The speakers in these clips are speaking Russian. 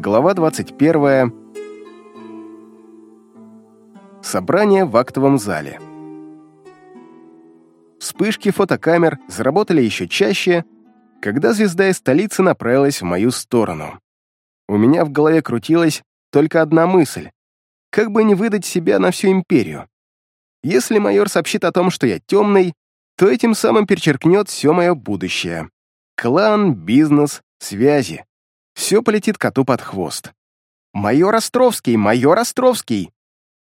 Глава 21. Собрание в актовом зале. Вспышки фотокамер заработали еще чаще, когда звезда из столицы направилась в мою сторону. У меня в голове крутилась только одна мысль — как бы не выдать себя на всю империю. Если майор сообщит о том, что я темный, то этим самым перечеркнет все мое будущее. Клан, бизнес, связи. Все полетит коту под хвост. «Майор Островский! Майор Островский!»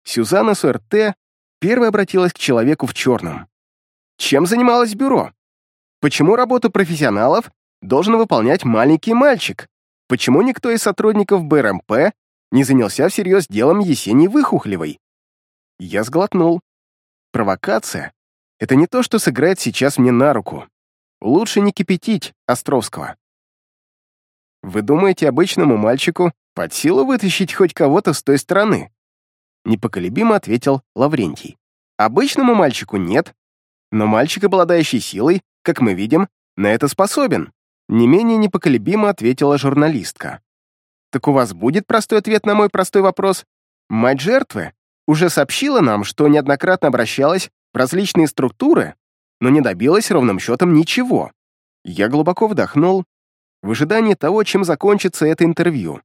Сюзанна СРТ первой обратилась к человеку в черном. «Чем занималось бюро? Почему работу профессионалов должен выполнять маленький мальчик? Почему никто из сотрудников БРМП не занялся всерьез делом Есении Выхухлевой?» Я сглотнул. Провокация — это не то, что сыграет сейчас мне на руку. Лучше не кипятить Островского. Вы думаете, обычному мальчику под силу вытащить хоть кого-то с той стороны? Непоколебимо ответил Лаврентий. Обычному мальчику нет, но мальчик, обладающий силой, как мы видим, на это способен. Не менее непоколебимо ответила журналистка. Так у вас будет простой ответ на мой простой вопрос? Мать жертвы уже сообщила нам, что неоднократно обращалась в различные структуры, но не добилась ровным счетом ничего. Я глубоко вдохнул в ожидании того, чем закончится это интервью.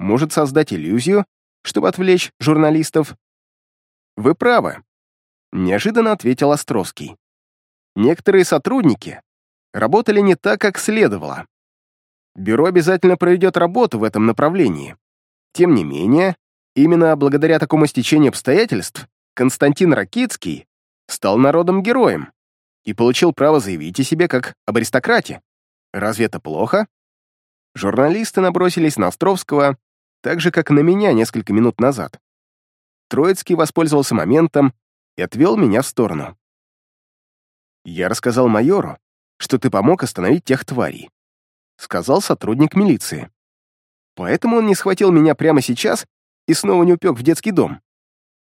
Может создать иллюзию, чтобы отвлечь журналистов? Вы правы, неожиданно ответил Островский. Некоторые сотрудники работали не так, как следовало. Бюро обязательно проведет работу в этом направлении. Тем не менее, именно благодаря такому стечению обстоятельств Константин Ракицкий стал народом-героем и получил право заявить о себе как об аристократе. Разве это плохо? Журналисты набросились на Островского, так же, как на меня несколько минут назад. Троицкий воспользовался моментом и отвел меня в сторону. «Я рассказал майору, что ты помог остановить тех тварей», сказал сотрудник милиции. «Поэтому он не схватил меня прямо сейчас и снова не упек в детский дом»,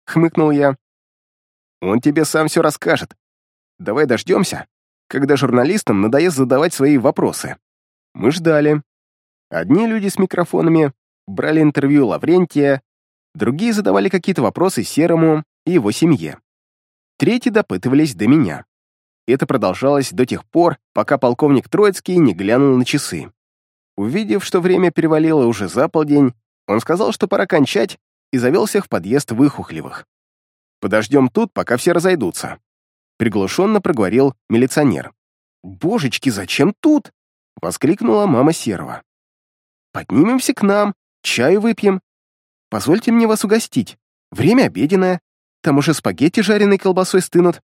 хмыкнул я. «Он тебе сам все расскажет. Давай дождемся, когда журналистам надоест задавать свои вопросы. Мы ждали. Одни люди с микрофонами брали интервью Лаврентия, другие задавали какие-то вопросы Серому и его семье. Третьи допытывались до меня. Это продолжалось до тех пор, пока полковник Троицкий не глянул на часы. Увидев, что время перевалило уже за полдень, он сказал, что пора кончать, и завел всех в подъезд выхухлевых. «Подождем тут, пока все разойдутся приглушенно проговорил милиционер. «Божечки, зачем тут?» — воскликнула мама Серова. «Поднимемся к нам, чаю выпьем. Позвольте мне вас угостить. Время обеденное. Там уже спагетти жареной колбасой стынут.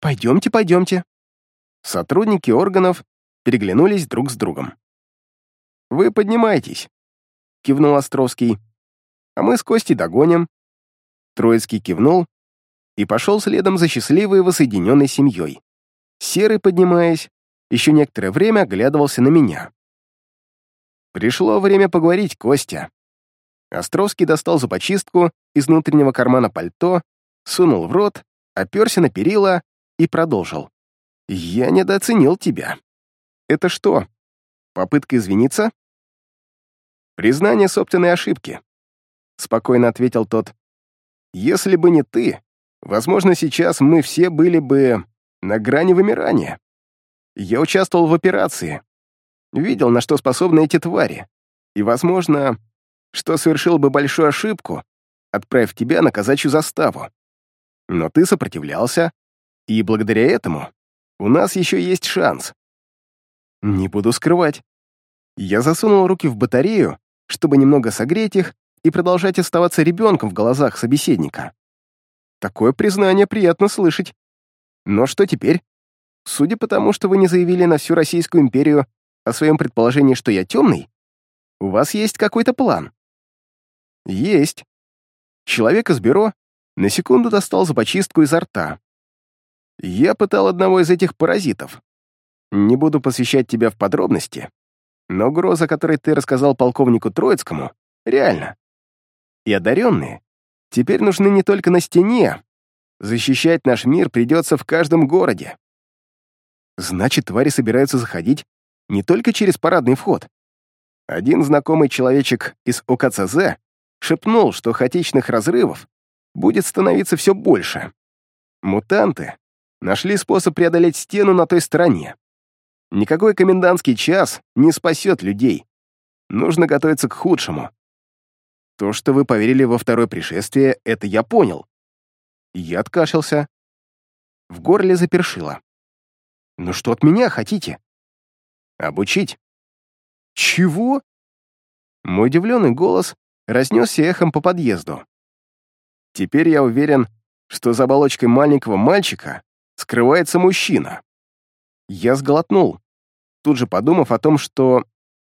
Пойдемте, пойдемте». Сотрудники органов переглянулись друг с другом. «Вы поднимайтесь», — кивнул Островский. «А мы с Костей догоним». Троицкий кивнул и пошел следом за счастливой воссоединенной семьей. Серый, поднимаясь, еще некоторое время оглядывался на меня. Пришло время поговорить, Костя. Островский достал зубочистку из внутреннего кармана пальто, сунул в рот, оперся на перила и продолжил. «Я недооценил тебя». «Это что, попытка извиниться?» «Признание собственной ошибки», — спокойно ответил тот. «Если бы не ты, Возможно, сейчас мы все были бы на грани вымирания. Я участвовал в операции, видел, на что способны эти твари, и, возможно, что совершил бы большую ошибку, отправив тебя на казачью заставу. Но ты сопротивлялся, и благодаря этому у нас еще есть шанс. Не буду скрывать. Я засунул руки в батарею, чтобы немного согреть их и продолжать оставаться ребенком в глазах собеседника. Такое признание приятно слышать. Но что теперь? Судя по тому, что вы не заявили на всю Российскую империю о своем предположении, что я темный, у вас есть какой-то план? Есть. Человек из бюро на секунду достал зубочистку изо рта. Я пытал одного из этих паразитов. Не буду посвящать тебя в подробности, но угроза, которой ты рассказал полковнику Троицкому, реально. И одаренные теперь нужны не только на стене. Защищать наш мир придется в каждом городе. Значит, твари собираются заходить не только через парадный вход. Один знакомый человечек из ОКЦЗ шепнул, что хаотичных разрывов будет становиться все больше. Мутанты нашли способ преодолеть стену на той стороне. Никакой комендантский час не спасет людей. Нужно готовиться к худшему. То, что вы поверили во второе пришествие, это я понял. Я откашлялся. В горле запершило. «Ну что от меня хотите?» «Обучить». «Чего?» Мой удивленный голос разнесся эхом по подъезду. Теперь я уверен, что за оболочкой маленького мальчика скрывается мужчина. Я сглотнул, тут же подумав о том, что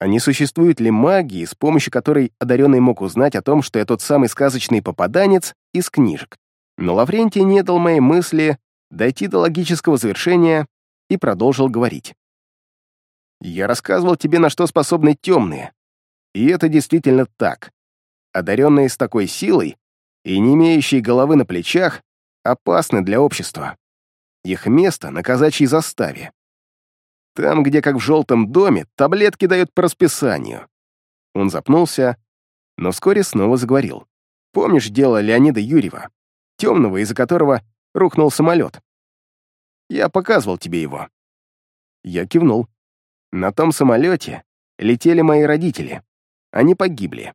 а не существует ли магии, с помощью которой одаренный мог узнать о том, что я тот самый сказочный попаданец из книжек. Но Лаврентий не дал моей мысли дойти до логического завершения и продолжил говорить. «Я рассказывал тебе, на что способны темные. И это действительно так. Одаренные с такой силой и не имеющие головы на плечах опасны для общества. Их место на казачьей заставе. Там, где, как в желтом доме, таблетки дают по расписанию. Он запнулся, но вскоре снова заговорил. Помнишь дело Леонида Юрьева, темного, из-за которого рухнул самолет? Я показывал тебе его. Я кивнул. На том самолете летели мои родители. Они погибли.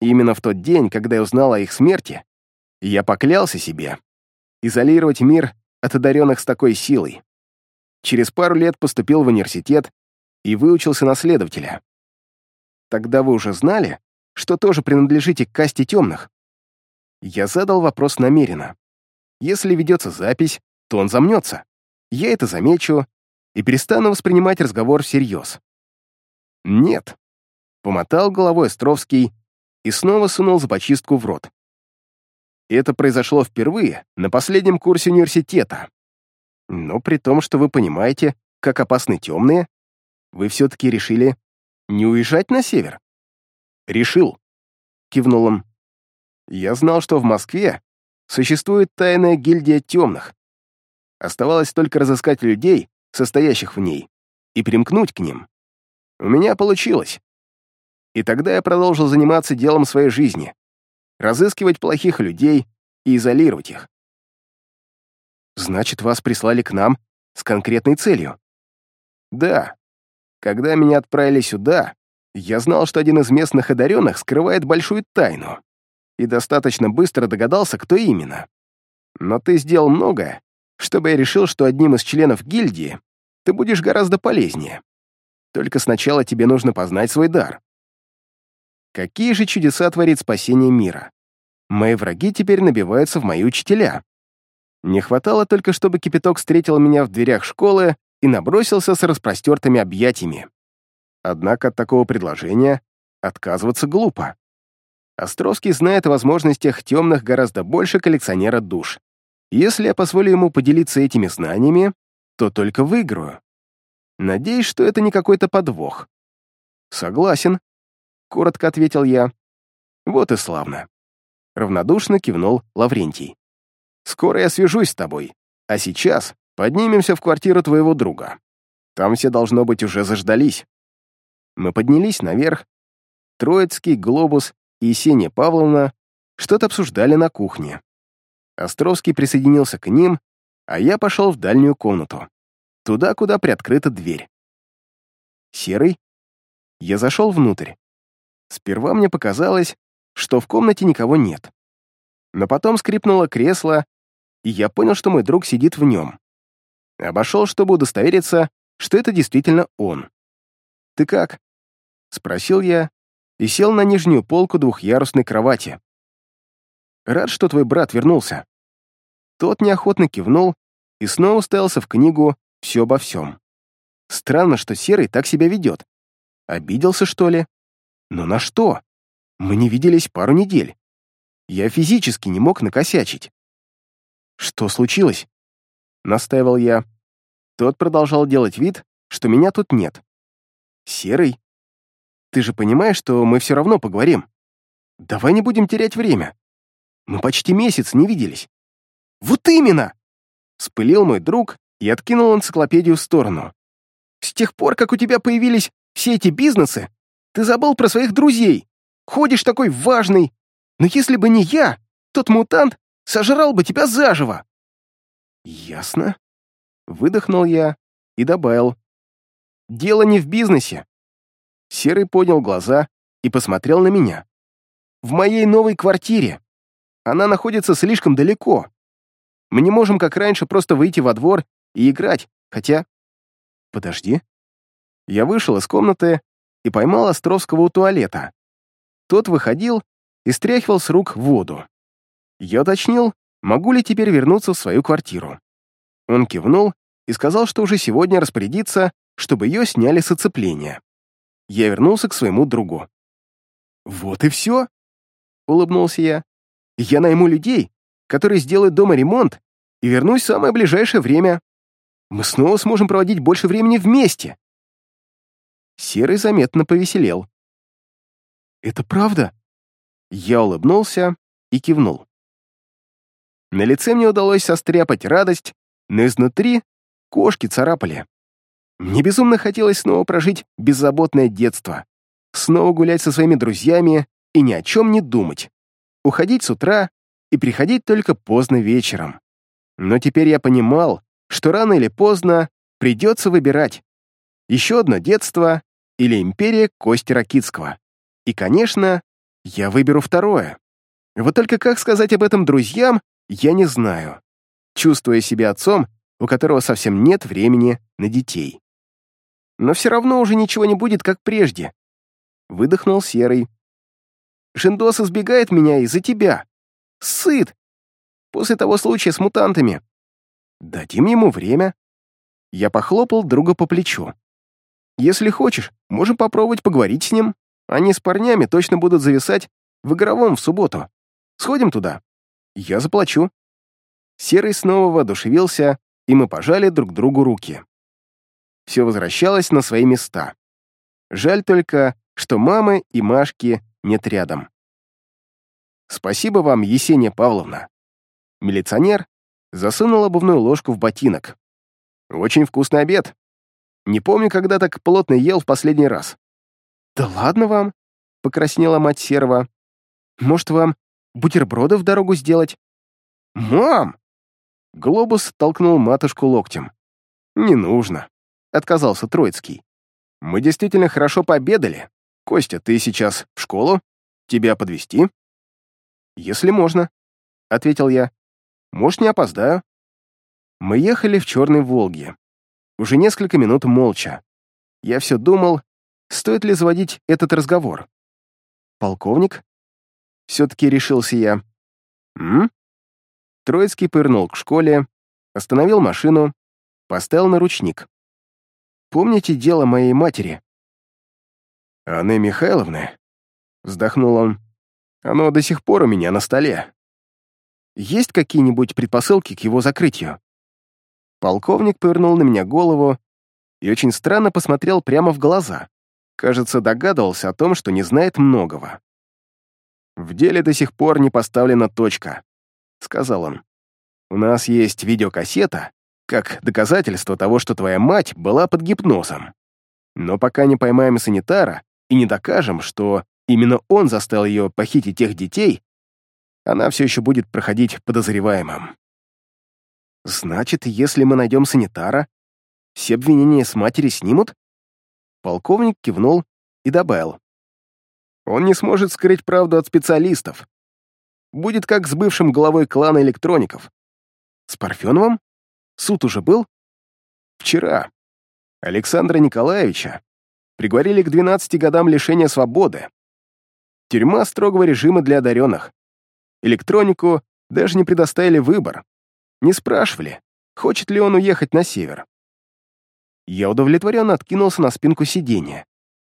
именно в тот день, когда я узнал о их смерти, я поклялся себе изолировать мир от одаренных с такой силой. Через пару лет поступил в университет и выучился на следователя. Тогда вы уже знали, что тоже принадлежите к касте темных? Я задал вопрос намеренно. Если ведется запись, то он замнется. Я это замечу и перестану воспринимать разговор всерьез. Нет. Помотал головой Островский и снова сунул зубочистку в рот. Это произошло впервые на последнем курсе университета. Но при том, что вы понимаете, как опасны темные, вы все-таки решили не уезжать на север? Решил, кивнул он. Я знал, что в Москве существует тайная гильдия темных. Оставалось только разыскать людей, состоящих в ней, и примкнуть к ним. У меня получилось. И тогда я продолжил заниматься делом своей жизни — разыскивать плохих людей и изолировать их. Значит, вас прислали к нам с конкретной целью? Да. Когда меня отправили сюда, я знал, что один из местных одаренных скрывает большую тайну и достаточно быстро догадался, кто именно. Но ты сделал многое, чтобы я решил, что одним из членов гильдии ты будешь гораздо полезнее. Только сначала тебе нужно познать свой дар. Какие же чудеса творит спасение мира? Мои враги теперь набиваются в мои учителя. Не хватало только, чтобы кипяток встретил меня в дверях школы и набросился с распростертыми объятиями. Однако от такого предложения отказываться глупо. Островский знает о возможностях темных гораздо больше коллекционера душ. Если я позволю ему поделиться этими знаниями, то только выиграю. Надеюсь, что это не какой-то подвох. Согласен, — коротко ответил я. Вот и славно. Равнодушно кивнул Лаврентий. Скоро я свяжусь с тобой. А сейчас поднимемся в квартиру твоего друга. Там все, должно быть, уже заждались». Мы поднялись наверх. Троицкий, Глобус и Есения Павловна что-то обсуждали на кухне. Островский присоединился к ним, а я пошел в дальнюю комнату. Туда, куда приоткрыта дверь. Серый. Я зашел внутрь. Сперва мне показалось, что в комнате никого нет. Но потом скрипнуло кресло, и я понял, что мой друг сидит в нем. Обошел, чтобы удостовериться, что это действительно он. «Ты как?» — спросил я и сел на нижнюю полку двухъярусной кровати. «Рад, что твой брат вернулся». Тот неохотно кивнул и снова уставился в книгу «Все обо всем». Странно, что Серый так себя ведет. Обиделся, что ли? Но на что? Мы не виделись пару недель. Я физически не мог накосячить. «Что случилось?» — настаивал я. Тот продолжал делать вид, что меня тут нет. «Серый, ты же понимаешь, что мы все равно поговорим. Давай не будем терять время. Мы почти месяц не виделись». «Вот именно!» — спылил мой друг и откинул энциклопедию в сторону. «С тех пор, как у тебя появились все эти бизнесы, Ты забыл про своих друзей! Ходишь такой важный! Но если бы не я, тот мутант сожрал бы тебя заживо!» «Ясно», — выдохнул я и добавил. «Дело не в бизнесе». Серый поднял глаза и посмотрел на меня. «В моей новой квартире. Она находится слишком далеко. Мы не можем, как раньше, просто выйти во двор и играть, хотя...» «Подожди». Я вышел из комнаты и поймал Островского у туалета. Тот выходил и стряхивал с рук воду. Я уточнил, могу ли теперь вернуться в свою квартиру. Он кивнул и сказал, что уже сегодня распорядится, чтобы ее сняли с оцепления. Я вернулся к своему другу. «Вот и все», — улыбнулся я. «Я найму людей, которые сделают дома ремонт, и вернусь в самое ближайшее время. Мы снова сможем проводить больше времени вместе». Серый заметно повеселел. «Это правда?» Я улыбнулся и кивнул. На лице мне удалось состряпать радость, но изнутри кошки царапали. Мне безумно хотелось снова прожить беззаботное детство, снова гулять со своими друзьями и ни о чем не думать, уходить с утра и приходить только поздно вечером. Но теперь я понимал, что рано или поздно придется выбирать. Еще одно детство или империя Кости Ракитского. И, конечно, я выберу второе. Вот только как сказать об этом друзьям, я не знаю, чувствуя себя отцом, у которого совсем нет времени на детей. Но все равно уже ничего не будет, как прежде. Выдохнул Серый. Жендос избегает меня из-за тебя. Сыт. После того случая с мутантами. Дадим ему время. Я похлопал друга по плечу. Если хочешь, можем попробовать поговорить с ним. Они с парнями точно будут зависать в игровом в субботу. Сходим туда. Я заплачу». Серый снова воодушевился, и мы пожали друг другу руки. Все возвращалось на свои места. Жаль только, что мамы и Машки нет рядом. «Спасибо вам, Есения Павловна». Милиционер засунул обувную ложку в ботинок. «Очень вкусный обед. Не помню, когда так плотно ел в последний раз». «Да ладно вам», — покраснела мать Серого. «Может, вам бутерброды в дорогу сделать?» «Мам!» Глобус толкнул матушку локтем. «Не нужно», — отказался Троицкий. «Мы действительно хорошо пообедали. Костя, ты сейчас в школу? Тебя подвести? «Если можно», — ответил я. «Может, не опоздаю?» Мы ехали в черной «Волге». Уже несколько минут молча. Я все думал, стоит ли заводить этот разговор. «Полковник?» Все-таки решился я. «М?» Троицкий повернул к школе, остановил машину, поставил на ручник. «Помните дело моей матери?» «Анны Михайловны?» Вздохнул он. «Оно до сих пор у меня на столе. Есть какие-нибудь предпосылки к его закрытию?» Полковник повернул на меня голову и очень странно посмотрел прямо в глаза. Кажется, догадывался о том, что не знает многого. В деле до сих пор не поставлена точка, сказал он. У нас есть видеокассета, как доказательство того, что твоя мать была под гипнозом. Но пока не поймаем санитара и не докажем, что именно он заставил ее похитить тех детей, она все еще будет проходить подозреваемым. Значит, если мы найдем санитара, все обвинения с матери снимут? Полковник кивнул и добавил. Он не сможет скрыть правду от специалистов. Будет как с бывшим главой клана электроников. С Парфеновым? Суд уже был? Вчера. Александра Николаевича приговорили к 12 годам лишения свободы. Тюрьма строгого режима для одаренных. Электронику даже не предоставили выбор. Не спрашивали, хочет ли он уехать на север. Я удовлетворенно откинулся на спинку сиденья.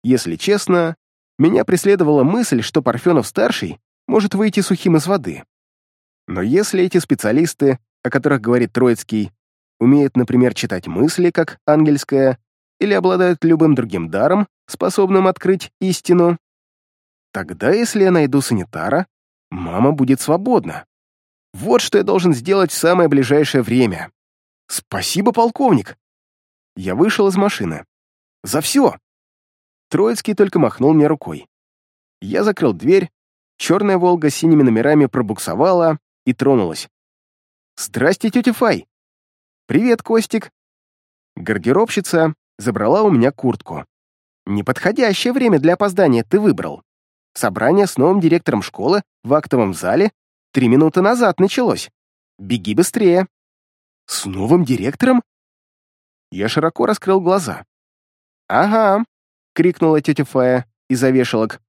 Если честно, меня преследовала мысль, что Парфенов-старший может выйти сухим из воды. Но если эти специалисты, о которых говорит Троицкий, умеют, например, читать мысли, как ангельская, или обладают любым другим даром, способным открыть истину, тогда, если я найду санитара, мама будет свободна. Вот что я должен сделать в самое ближайшее время. Спасибо, полковник. Я вышел из машины. За все. Троицкий только махнул мне рукой. Я закрыл дверь, черная «Волга» с синими номерами пробуксовала и тронулась. «Здрасте, тетя Фай!» «Привет, Костик!» Гардеробщица забрала у меня куртку. «Неподходящее время для опоздания ты выбрал. Собрание с новым директором школы в актовом зале три минуты назад началось. Беги быстрее!» «С новым директором?» Я широко раскрыл глаза. «Ага», — крикнула тетя Фая из-за вешалок.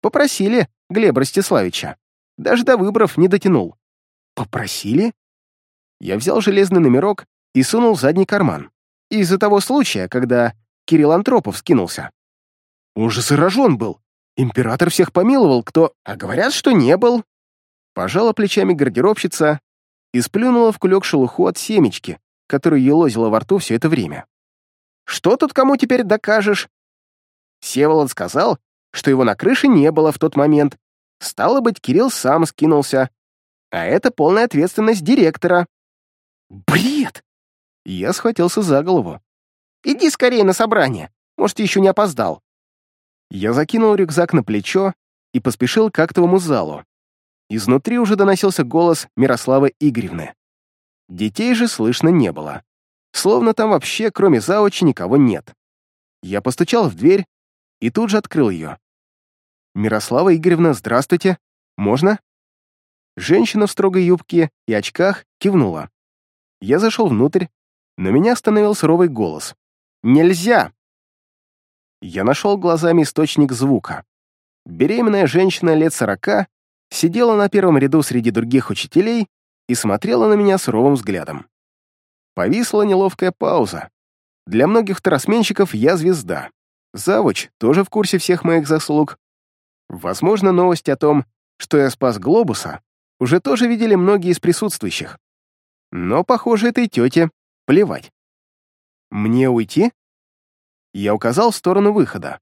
«Попросили Глеба Ростиславича. Даже до выборов не дотянул». «Попросили?» Я взял железный номерок и сунул в задний карман. Из-за того случая, когда Кирилл Антропов скинулся. Он же заражен был. Император всех помиловал, кто... А говорят, что не был. Пожала плечами гардеробщица и сплюнула в кулек шелуху от семечки, которую елозила во рту все это время. «Что тут кому теперь докажешь?» Севолод сказал, что его на крыше не было в тот момент. Стало быть, Кирилл сам скинулся. А это полная ответственность директора. «Бред!» Я схватился за голову. «Иди скорее на собрание. Может, еще не опоздал». Я закинул рюкзак на плечо и поспешил к актовому залу. Изнутри уже доносился голос Мирославы Игоревны. Детей же слышно не было. Словно там вообще, кроме заочи, никого нет. Я постучал в дверь и тут же открыл ее. «Мирослава Игоревна, здравствуйте. Можно?» Женщина в строгой юбке и очках кивнула. Я зашел внутрь, но меня остановил суровый голос. «Нельзя!» Я нашел глазами источник звука. Беременная женщина лет сорока сидела на первом ряду среди других учителей и смотрела на меня суровым взглядом. Повисла неловкая пауза. Для многих второсменщиков я звезда. Завуч тоже в курсе всех моих заслуг. Возможно, новость о том, что я спас глобуса, уже тоже видели многие из присутствующих. Но, похоже, этой тете плевать. «Мне уйти?» Я указал в сторону выхода.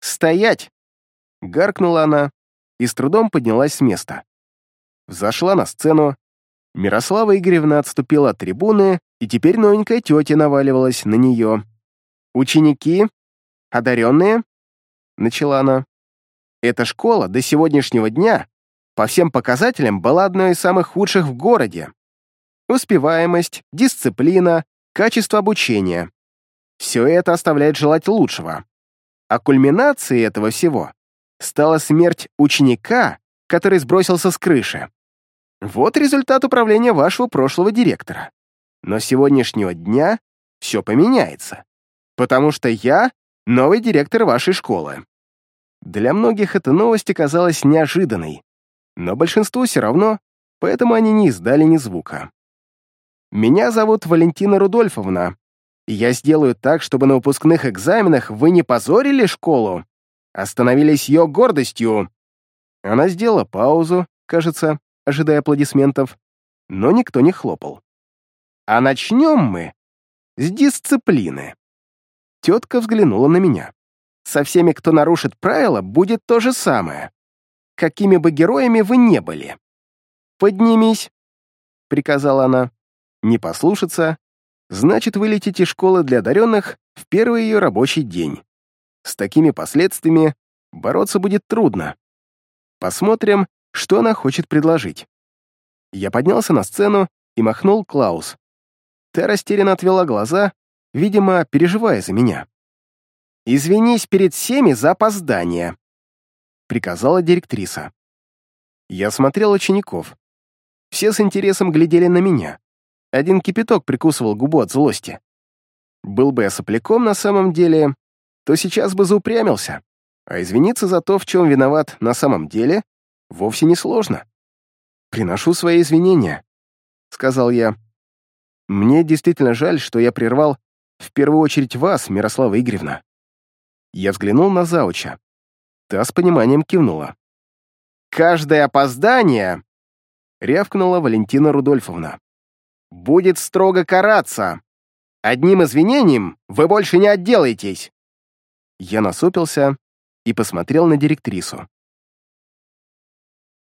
«Стоять!» — гаркнула она и с трудом поднялась с места. Взошла на сцену, Мирослава Игоревна отступила от трибуны, и теперь новенькая тетя наваливалась на нее. «Ученики? Одаренные?» — начала она. «Эта школа до сегодняшнего дня по всем показателям была одной из самых худших в городе успеваемость, дисциплина, качество обучения. Все это оставляет желать лучшего. А кульминацией этого всего стала смерть ученика, который сбросился с крыши. Вот результат управления вашего прошлого директора. Но с сегодняшнего дня все поменяется, потому что я новый директор вашей школы. Для многих эта новость оказалась неожиданной, но большинству все равно, поэтому они не издали ни звука. Меня зовут Валентина Рудольфовна, и я сделаю так, чтобы на выпускных экзаменах вы не позорили школу, а становились ее гордостью». Она сделала паузу, кажется, ожидая аплодисментов, но никто не хлопал. «А начнем мы с дисциплины». Тетка взглянула на меня. «Со всеми, кто нарушит правила, будет то же самое. Какими бы героями вы не были». «Поднимись», — приказала она. Не послушаться — значит вылететь из школы для одаренных в первый ее рабочий день. С такими последствиями бороться будет трудно. Посмотрим, что она хочет предложить. Я поднялся на сцену и махнул Клаус. Та растерянно отвела глаза, видимо, переживая за меня. «Извинись перед всеми за опоздание», — приказала директриса. Я смотрел учеников. Все с интересом глядели на меня. Один кипяток прикусывал губу от злости. Был бы я сопляком на самом деле, то сейчас бы заупрямился, а извиниться за то, в чем виноват на самом деле, вовсе не сложно. «Приношу свои извинения», — сказал я. «Мне действительно жаль, что я прервал в первую очередь вас, Мирослава Игоревна». Я взглянул на Зауча. Та с пониманием кивнула. «Каждое опоздание!» — рявкнула Валентина Рудольфовна будет строго караться. Одним извинением вы больше не отделаетесь». Я насупился и посмотрел на директрису.